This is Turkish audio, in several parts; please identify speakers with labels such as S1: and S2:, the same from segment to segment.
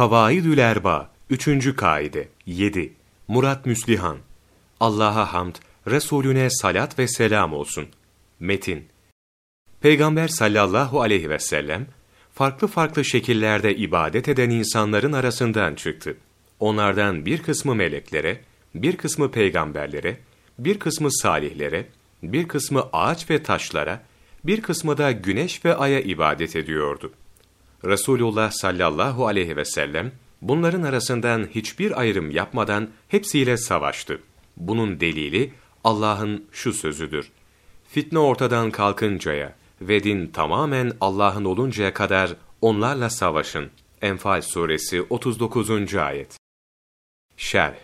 S1: Kavaidül Erba 3. Kaide 7. Murat Müslihan Allah'a hamd, Resulüne salat ve selam olsun. Metin Peygamber sallallahu aleyhi ve sellem, farklı farklı şekillerde ibadet eden insanların arasından çıktı. Onlardan bir kısmı meleklere, bir kısmı peygamberlere, bir kısmı salihlere, bir kısmı ağaç ve taşlara, bir kısmı da güneş ve aya ibadet ediyordu. Resulullah sallallahu aleyhi ve sellem, bunların arasından hiçbir ayrım yapmadan hepsiyle savaştı. Bunun delili Allah'ın şu sözüdür. Fitne ortadan kalkıncaya ve din tamamen Allah'ın oluncaya kadar onlarla savaşın. Enfal suresi 39. ayet. Şerh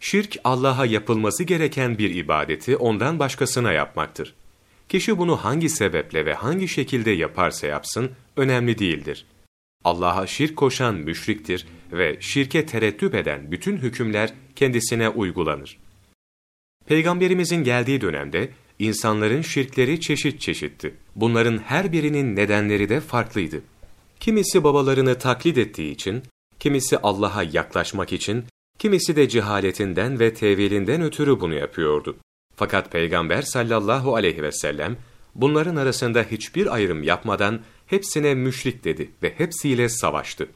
S1: Şirk Allah'a yapılması gereken bir ibadeti ondan başkasına yapmaktır. Kişi bunu hangi sebeple ve hangi şekilde yaparsa yapsın önemli değildir. Allah'a şirk koşan müşriktir ve şirke tereddüt eden bütün hükümler kendisine uygulanır. Peygamberimizin geldiği dönemde insanların şirkleri çeşit çeşitti. Bunların her birinin nedenleri de farklıydı. Kimisi babalarını taklit ettiği için, kimisi Allah'a yaklaşmak için, kimisi de cehaletinden ve tevilinden ötürü bunu yapıyordu. Fakat Peygamber sallallahu aleyhi ve sellem bunların arasında hiçbir ayrım yapmadan hepsine müşrik dedi ve hepsiyle savaştı.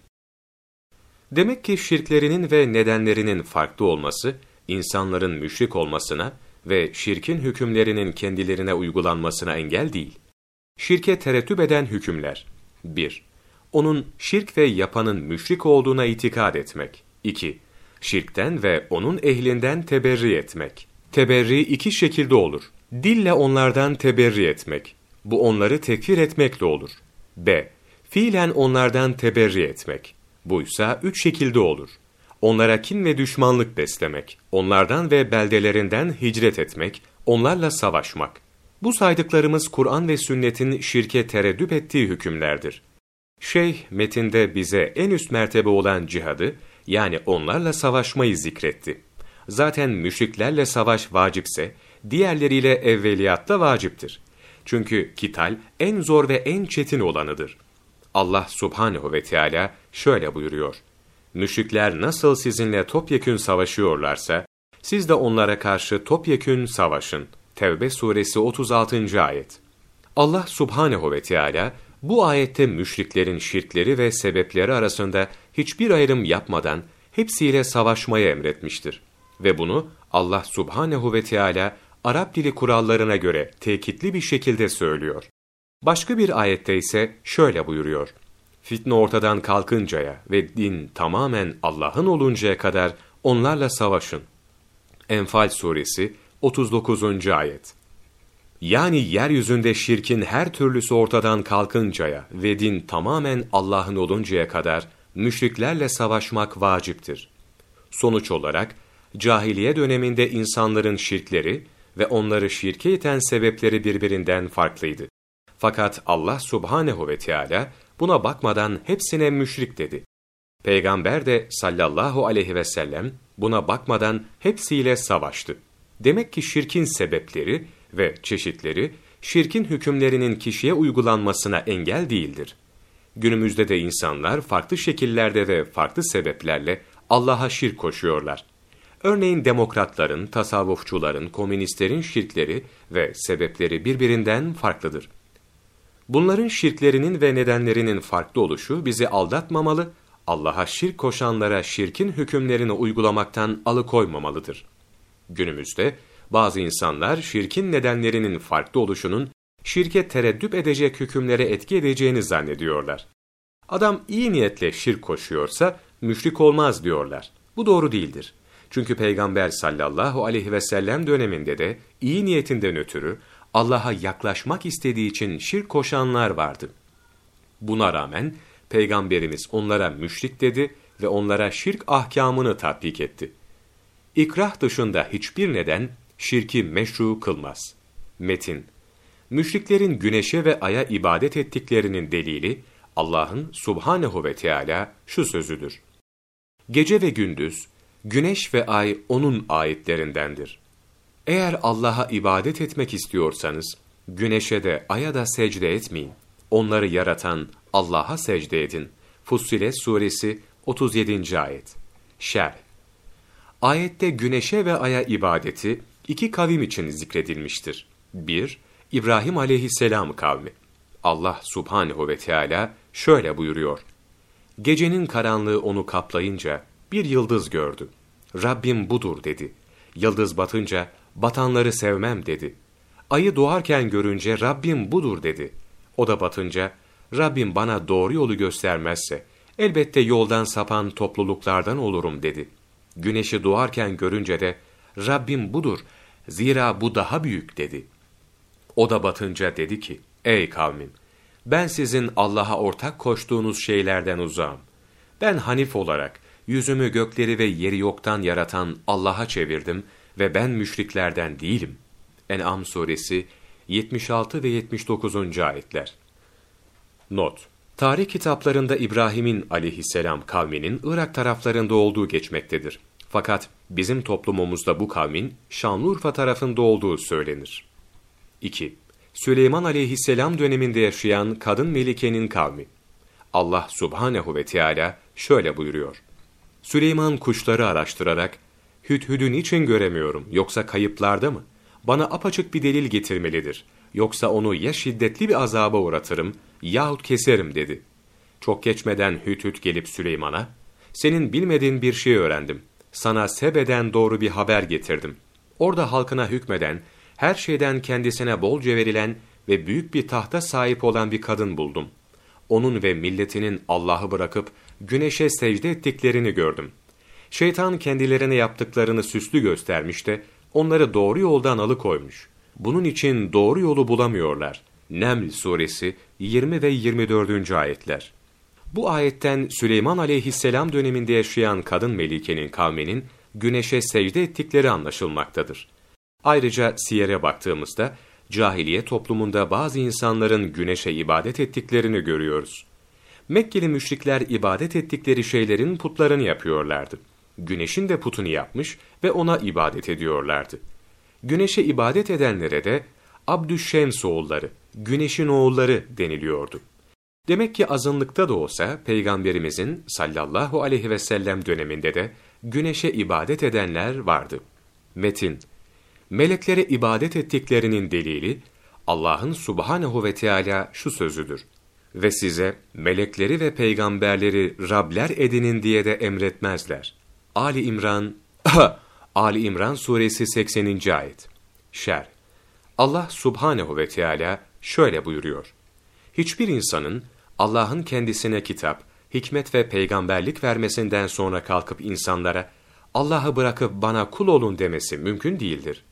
S1: Demek ki şirklerinin ve nedenlerinin farklı olması, insanların müşrik olmasına ve şirkin hükümlerinin kendilerine uygulanmasına engel değil. Şirke terettüp eden hükümler 1. Onun şirk ve yapanın müşrik olduğuna itikad etmek. 2. Şirkten ve onun ehlinden teberri etmek. Teberri iki şekilde olur. Dille onlardan teberri etmek. Bu onları tekfir etmekle olur. B. Fiilen onlardan teberri etmek. Buysa üç şekilde olur. Onlara kin ve düşmanlık beslemek, onlardan ve beldelerinden hicret etmek, onlarla savaşmak. Bu saydıklarımız Kur'an ve sünnetin şirke tereddüp ettiği hükümlerdir. Şeyh metinde bize en üst mertebe olan cihadı, yani onlarla savaşmayı zikretti. Zaten müşriklerle savaş vacipse, diğerleriyle evveliyatta vaciptir. Çünkü kital en zor ve en çetin olanıdır. Allah subhanehu ve Teala şöyle buyuruyor. Müşrikler nasıl sizinle topyekün savaşıyorlarsa, siz de onlara karşı topyekün savaşın. Tevbe suresi 36. ayet. Allah subhanehu ve Teala bu ayette müşriklerin şirkleri ve sebepleri arasında hiçbir ayrım yapmadan hepsiyle savaşmayı emretmiştir. Ve bunu Allah subhanehu ve Teala Arap dili kurallarına göre tekitli bir şekilde söylüyor. Başka bir ayette ise şöyle buyuruyor. Fitne ortadan kalkıncaya ve din tamamen Allah'ın oluncaya kadar onlarla savaşın. Enfal suresi 39. ayet. Yani yeryüzünde şirkin her türlüsü ortadan kalkıncaya ve din tamamen Allah'ın oluncaya kadar müşriklerle savaşmak vaciptir. Sonuç olarak cahiliye döneminde insanların şirkleri ve onları şirke iten sebepleri birbirinden farklıydı. Fakat Allah subhanehu ve Teala buna bakmadan hepsine müşrik dedi. Peygamber de sallallahu aleyhi ve sellem buna bakmadan hepsiyle savaştı. Demek ki şirkin sebepleri ve çeşitleri, şirkin hükümlerinin kişiye uygulanmasına engel değildir. Günümüzde de insanlar farklı şekillerde ve farklı sebeplerle Allah'a şirk koşuyorlar. Örneğin demokratların, tasavvufçuların, komünistlerin şirkleri ve sebepleri birbirinden farklıdır. Bunların şirklerinin ve nedenlerinin farklı oluşu bizi aldatmamalı, Allah'a şirk koşanlara şirkin hükümlerini uygulamaktan alıkoymamalıdır. Günümüzde bazı insanlar şirkin nedenlerinin farklı oluşunun şirke tereddüt edecek hükümlere etki edeceğini zannediyorlar. Adam iyi niyetle şirk koşuyorsa müşrik olmaz diyorlar. Bu doğru değildir. Çünkü Peygamber sallallahu aleyhi ve sellem döneminde de iyi niyetinden ötürü Allah'a yaklaşmak istediği için şirk koşanlar vardı. Buna rağmen Peygamberimiz onlara müşrik dedi ve onlara şirk ahkamını tatbik etti. İkrah dışında hiçbir neden şirki meşru kılmaz. Metin Müşriklerin güneşe ve aya ibadet ettiklerinin delili Allah'ın subhanehu ve Teala şu sözüdür. Gece ve gündüz Güneş ve ay onun ayetlerindendir. Eğer Allah'a ibadet etmek istiyorsanız, güneşe de aya da secde etmeyin. Onları yaratan Allah'a secde edin. Fussilet suresi 37. ayet. Şerh. Ayette güneşe ve aya ibadeti iki kavim için zikredilmiştir. 1. İbrahim aleyhisselam kavmi. Allah subhanehu ve Teala şöyle buyuruyor. Gecenin karanlığı onu kaplayınca bir yıldız gördü. Rabbim budur dedi. Yıldız batınca batanları sevmem dedi. Ayı doğarken görünce Rabbim budur dedi. O da batınca Rabbim bana doğru yolu göstermezse elbette yoldan sapan topluluklardan olurum dedi. Güneşi doğarken görünce de Rabbim budur zira bu daha büyük dedi. O da batınca dedi ki ey kavmim ben sizin Allah'a ortak koştuğunuz şeylerden uzağım. Ben Hanif olarak yüzümü gökleri ve yeri yoktan yaratan Allah'a çevirdim ve ben müşriklerden değilim. En'am suresi 76 ve 79. ayetler. Not Tarih kitaplarında İbrahim'in aleyhisselam kavminin Irak taraflarında olduğu geçmektedir. Fakat bizim toplumumuzda bu kavmin Şanlıurfa tarafında olduğu söylenir. 2. Süleyman aleyhisselam döneminde yaşayan kadın Melike'nin kavmi. Allah subhanehu ve Teala şöyle buyuruyor. Süleyman kuşları araştırarak, Hüdhüd'ü niçin göremiyorum, yoksa kayıplarda mı? Bana apaçık bir delil getirmelidir. Yoksa onu ya şiddetli bir azaba uğratırım, yahut keserim dedi. Çok geçmeden Hüdhüd gelip Süleyman'a, senin bilmediğin bir şey öğrendim. Sana Sebe'den doğru bir haber getirdim. Orada halkına hükmeden, her şeyden kendisine bolca verilen ve büyük bir tahta sahip olan bir kadın buldum. Onun ve milletinin Allah'ı bırakıp güneşe secde ettiklerini gördüm. Şeytan kendilerine yaptıklarını süslü göstermiş de onları doğru yoldan alıkoymuş. Bunun için doğru yolu bulamıyorlar. Neml suresi 20 ve 24. ayetler. Bu ayetten Süleyman aleyhisselam döneminde yaşayan kadın melikenin kavminin güneşe secde ettikleri anlaşılmaktadır. Ayrıca siyere baktığımızda cahiliye toplumunda bazı insanların güneşe ibadet ettiklerini görüyoruz. Mekkeli müşrikler ibadet ettikleri şeylerin putlarını yapıyorlardı. Güneşin de putunu yapmış ve ona ibadet ediyorlardı. Güneşe ibadet edenlere de Abdüşşems oğulları, güneşin oğulları deniliyordu. Demek ki azınlıkta da olsa Peygamberimizin sallallahu aleyhi ve sellem döneminde de güneşe ibadet edenler vardı. Metin Meleklere ibadet ettiklerinin delili, Allah'ın subhanehu ve Teala şu sözüdür. Ve size melekleri ve peygamberleri Rabler edinin diye de emretmezler. Ali İmran, Ali İmran suresi 80. ayet. Şer. Allah subhanehu ve Teala şöyle buyuruyor. Hiçbir insanın Allah'ın kendisine kitap, hikmet ve peygamberlik vermesinden sonra kalkıp insanlara Allah'ı bırakıp bana kul olun demesi mümkün değildir.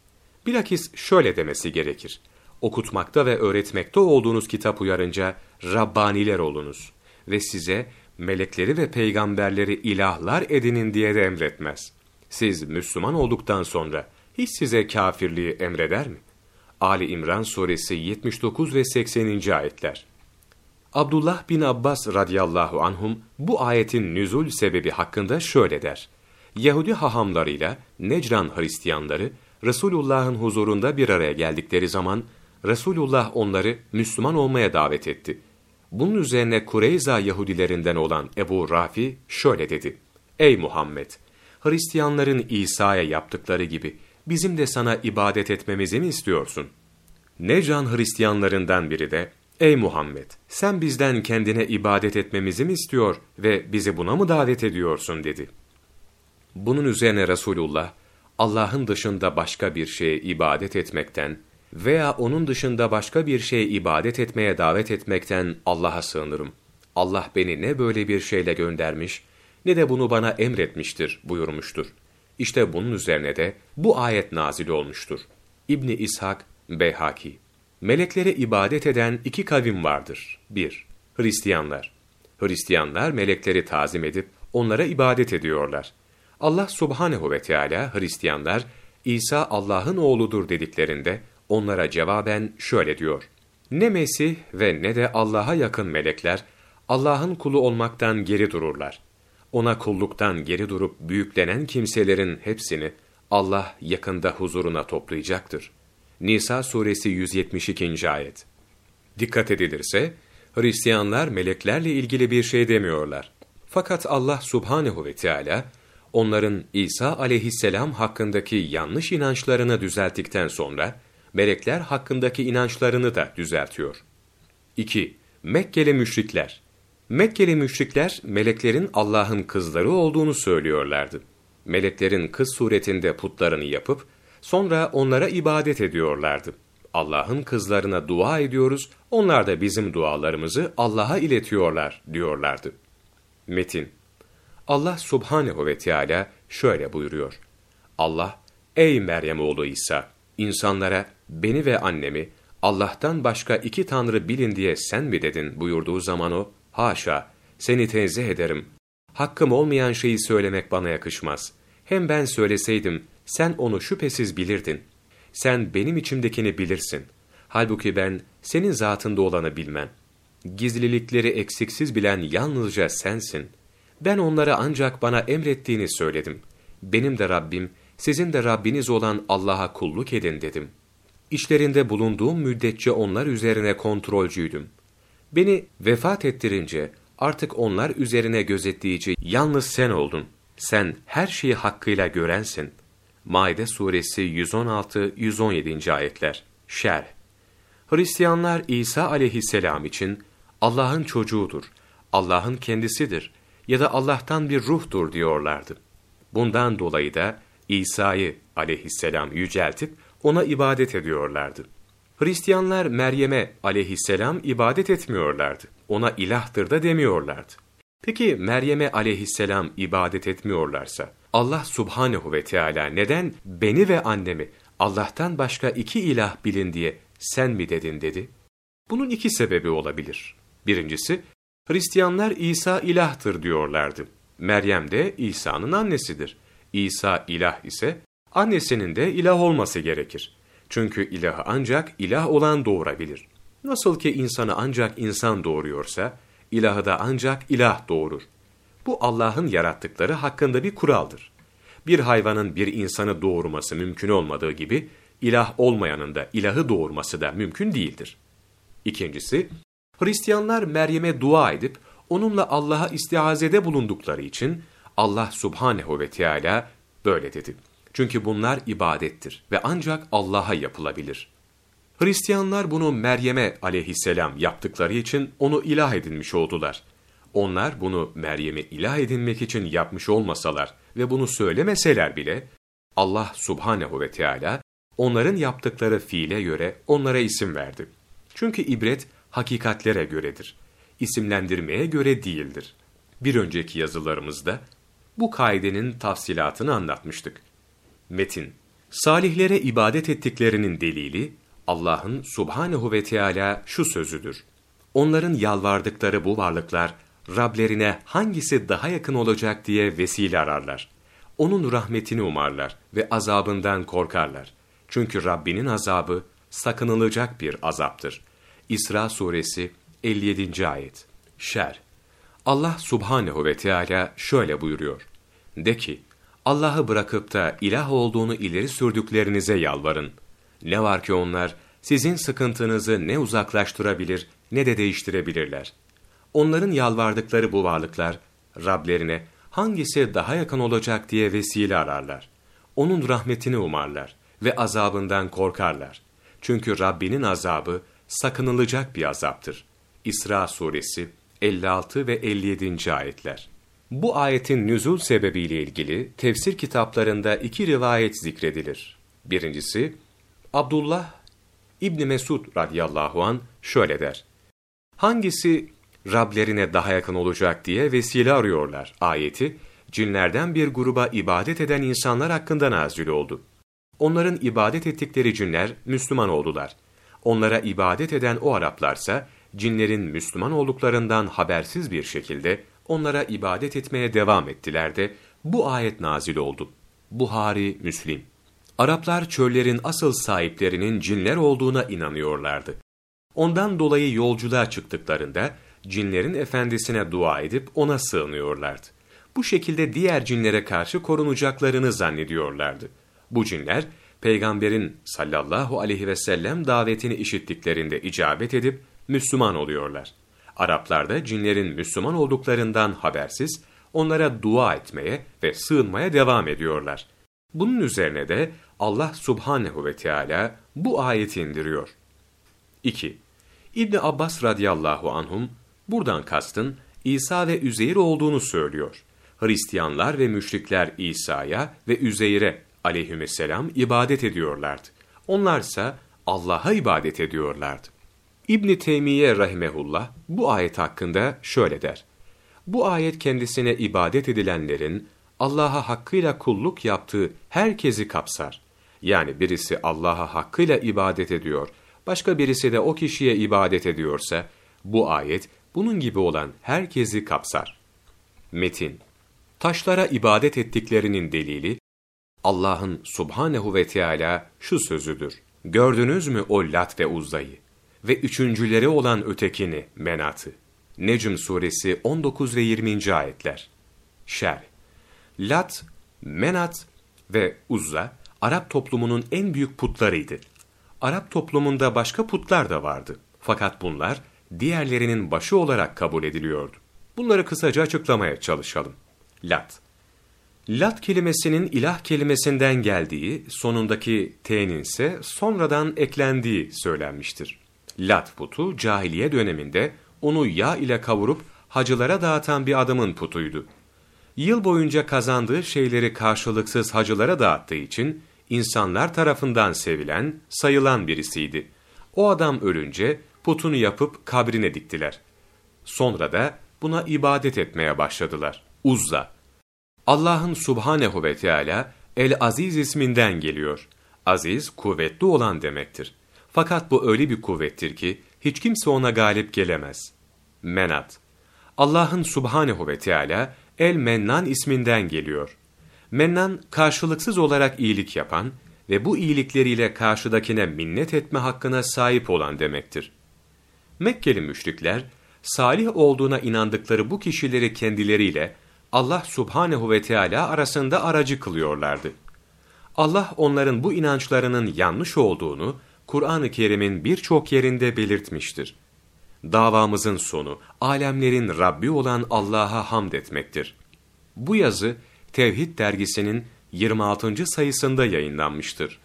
S1: Bilakis şöyle demesi gerekir. Okutmakta ve öğretmekte olduğunuz kitap uyarınca Rabbaniler olunuz ve size melekleri ve peygamberleri ilahlar edinin diye de emretmez. Siz Müslüman olduktan sonra hiç size kafirliği emreder mi? Ali İmran suresi 79 ve 80. ayetler. Abdullah bin Abbas radıyallahu anhum bu ayetin nüzul sebebi hakkında şöyle der. Yahudi hahamlarıyla Necran Hristiyanları Resulullah'ın huzurunda bir araya geldikleri zaman Resulullah onları Müslüman olmaya davet etti. Bunun üzerine Kureyza Yahudilerinden olan Ebu Rafi şöyle dedi. Ey Muhammed! Hristiyanların İsa'ya yaptıkları gibi bizim de sana ibadet etmemizi mi istiyorsun? Necran Hristiyanlarından biri de, Ey Muhammed! Sen bizden kendine ibadet etmemizi mi istiyor ve bizi buna mı davet ediyorsun dedi. Bunun üzerine Resulullah, Allah'ın dışında başka bir şeye ibadet etmekten veya onun dışında başka bir şeye ibadet etmeye davet etmekten Allah'a sığınırım. Allah beni ne böyle bir şeyle göndermiş ne de bunu bana emretmiştir buyurmuştur. İşte bunun üzerine de bu ayet nazil olmuştur. İbni İshak, Beyhaki Meleklere ibadet eden iki kavim vardır. 1. Hristiyanlar. Hristiyanlar melekleri tazim edip onlara ibadet ediyorlar. Allah subhanehu ve Teala Hristiyanlar İsa Allah'ın oğludur dediklerinde onlara cevaben şöyle diyor. Ne Mesih ve ne de Allah'a yakın melekler Allah'ın kulu olmaktan geri dururlar. Ona kulluktan geri durup büyüklenen kimselerin hepsini Allah yakında huzuruna toplayacaktır. Nisa suresi 172. ayet. Dikkat edilirse, Hristiyanlar meleklerle ilgili bir şey demiyorlar. Fakat Allah subhanehu ve Teala onların İsa aleyhisselam hakkındaki yanlış inançlarını düzelttikten sonra, melekler hakkındaki inançlarını da düzeltiyor. 2. Mekkeli müşrikler Mekkeli müşrikler, meleklerin Allah'ın kızları olduğunu söylüyorlardı. Meleklerin kız suretinde putlarını yapıp, sonra onlara ibadet ediyorlardı. Allah'ın kızlarına dua ediyoruz, onlar da bizim dualarımızı Allah'a iletiyorlar, diyorlardı. Metin Allah subhanehu ve Teala şöyle buyuruyor. Allah, ey Meryem oğlu İsa, insanlara beni ve annemi Allah'tan başka iki tanrı bilin diye sen mi dedin buyurduğu zaman o, haşa, seni tenzih ederim. Hakkım olmayan şeyi söylemek bana yakışmaz. Hem ben söyleseydim, sen onu şüphesiz bilirdin. Sen benim içimdekini bilirsin. Halbuki ben senin zatında olanı bilmem. Gizlilikleri eksiksiz bilen yalnızca sensin. Ben onlara ancak bana emrettiğini söyledim. Benim de Rabbim, sizin de Rabbiniz olan Allah'a kulluk edin dedim. İşlerinde bulunduğum müddetçe onlar üzerine kontrolcüydüm. Beni vefat ettirince artık onlar üzerine gözetleyici yalnız sen oldun. Sen her şeyi hakkıyla görensin. Maide suresi 116-117. ayetler. Şerh Hristiyanlar İsa aleyhisselam için Allah'ın çocuğudur, Allah'ın kendisidir ya da Allah'tan bir ruhtur diyorlardı. Bundan dolayı da İsa'yı aleyhisselam yüceltip ona ibadet ediyorlardı. Hristiyanlar Meryem'e aleyhisselam ibadet etmiyorlardı. Ona ilahtır da demiyorlardı. Peki Meryem'e aleyhisselam ibadet etmiyorlarsa, Allah subhanehu ve Teala neden beni ve annemi Allah'tan başka iki ilah bilin diye sen mi dedin dedi? Bunun iki sebebi olabilir. Birincisi, Hristiyanlar İsa ilahtır diyorlardı. Meryem de İsa'nın annesidir. İsa ilah ise annesinin de ilah olması gerekir. Çünkü ilahı ancak ilah olan doğurabilir. Nasıl ki insanı ancak insan doğuruyorsa, ilahı da ancak ilah doğurur. Bu Allah'ın yarattıkları hakkında bir kuraldır. Bir hayvanın bir insanı doğurması mümkün olmadığı gibi, ilah olmayanın da ilahı doğurması da mümkün değildir. İkincisi, Hristiyanlar Meryem'e dua edip, onunla Allah'a istihazede bulundukları için, Allah subhanehu ve Teala böyle dedi. Çünkü bunlar ibadettir ve ancak Allah'a yapılabilir. Hristiyanlar bunu Meryem'e aleyhisselam yaptıkları için onu ilah edinmiş oldular. Onlar bunu Meryem'e ilah edinmek için yapmış olmasalar ve bunu söylemeseler bile, Allah subhanehu ve Teala onların yaptıkları fiile göre onlara isim verdi. Çünkü ibret hakikatlere göredir. İsimlendirmeye göre değildir. Bir önceki yazılarımızda bu kaidenin tafsilatını anlatmıştık. Metin Salihlere ibadet ettiklerinin delili, Allah'ın subhanehu ve Teala şu sözüdür. Onların yalvardıkları bu varlıklar, Rablerine hangisi daha yakın olacak diye vesile ararlar. Onun rahmetini umarlar ve azabından korkarlar. Çünkü Rabbinin azabı sakınılacak bir azaptır. İsra suresi 57. ayet. Şer. Allah subhanehu ve Teala şöyle buyuruyor. De ki, Allah'ı bırakıp da ilah olduğunu ileri sürdüklerinize yalvarın. Ne var ki onlar sizin sıkıntınızı ne uzaklaştırabilir ne de değiştirebilirler. Onların yalvardıkları bu varlıklar Rablerine hangisi daha yakın olacak diye vesile ararlar. Onun rahmetini umarlar ve azabından korkarlar. Çünkü Rabbinin azabı sakınılacak bir azaptır. İsra suresi 56 ve 57. ayetler. Bu ayetin nüzul sebebiyle ilgili tefsir kitaplarında iki rivayet zikredilir. Birincisi, Abdullah İbni Mesud radıyallahu an şöyle der. Hangisi Rablerine daha yakın olacak diye vesile arıyorlar ayeti, cinlerden bir gruba ibadet eden insanlar hakkında nazil oldu. Onların ibadet ettikleri cinler Müslüman oldular. Onlara ibadet eden o Araplarsa, cinlerin Müslüman olduklarından habersiz bir şekilde onlara ibadet etmeye devam ettiler de bu ayet nazil oldu. Buhari, Müslim. Araplar çöllerin asıl sahiplerinin cinler olduğuna inanıyorlardı. Ondan dolayı yolculuğa çıktıklarında cinlerin efendisine dua edip ona sığınıyorlardı. Bu şekilde diğer cinlere karşı korunacaklarını zannediyorlardı. Bu cinler peygamberin sallallahu aleyhi ve sellem davetini işittiklerinde icabet edip Müslüman oluyorlar. Araplar da cinlerin Müslüman olduklarından habersiz, onlara dua etmeye ve sığınmaya devam ediyorlar. Bunun üzerine de Allah subhanehu ve Teala bu ayeti indiriyor. 2. İbn Abbas radıyallahu anhum buradan kastın İsa ve Üzeyir olduğunu söylüyor. Hristiyanlar ve müşrikler İsa'ya ve Üzeyr'e aleyhisselam ibadet ediyorlardı. Onlarsa Allah'a ibadet ediyorlardı. İbn Teymiye rahimehullah bu ayet hakkında şöyle der. Bu ayet kendisine ibadet edilenlerin Allah'a hakkıyla kulluk yaptığı herkesi kapsar. Yani birisi Allah'a hakkıyla ibadet ediyor, başka birisi de o kişiye ibadet ediyorsa, bu ayet bunun gibi olan herkesi kapsar. Metin Taşlara ibadet ettiklerinin delili, Allah'ın subhanehu ve Teala şu sözüdür. Gördünüz mü o Lat ve Uzza'yı? Ve üçüncüleri olan ötekini, Menat'ı. Necm suresi 19 ve 20. ayetler. Şer. Lat, Menat ve Uzza, Arap toplumunun en büyük putlarıydı. Arap toplumunda başka putlar da vardı. Fakat bunlar diğerlerinin başı olarak kabul ediliyordu. Bunları kısaca açıklamaya çalışalım. Lat. Lat kelimesinin ilah kelimesinden geldiği, sonundaki t'nin ise sonradan eklendiği söylenmiştir. Lat putu cahiliye döneminde onu yağ ile kavurup hacılara dağıtan bir adamın putuydu. Yıl boyunca kazandığı şeyleri karşılıksız hacılara dağıttığı için insanlar tarafından sevilen, sayılan birisiydi. O adam ölünce putunu yapıp kabrine diktiler. Sonra da buna ibadet etmeye başladılar. Uzza. Allah'ın Subhanehu ve Teala El-Aziz isminden geliyor. Aziz, kuvvetli olan demektir. Fakat bu öyle bir kuvvettir ki, hiç kimse ona galip gelemez. Menat. Allah'ın Subhanehu ve Teala El-Mennan isminden geliyor. Mennan, karşılıksız olarak iyilik yapan ve bu iyilikleriyle karşıdakine minnet etme hakkına sahip olan demektir. Mekkeli müşrikler, salih olduğuna inandıkları bu kişileri kendileriyle Allah subhanehu ve Teala arasında aracı kılıyorlardı. Allah onların bu inançlarının yanlış olduğunu Kur'an-ı Kerim'in birçok yerinde belirtmiştir. Davamızın sonu, alemlerin Rabbi olan Allah'a hamd etmektir. Bu yazı, Tevhid dergisinin 26. sayısında yayınlanmıştır.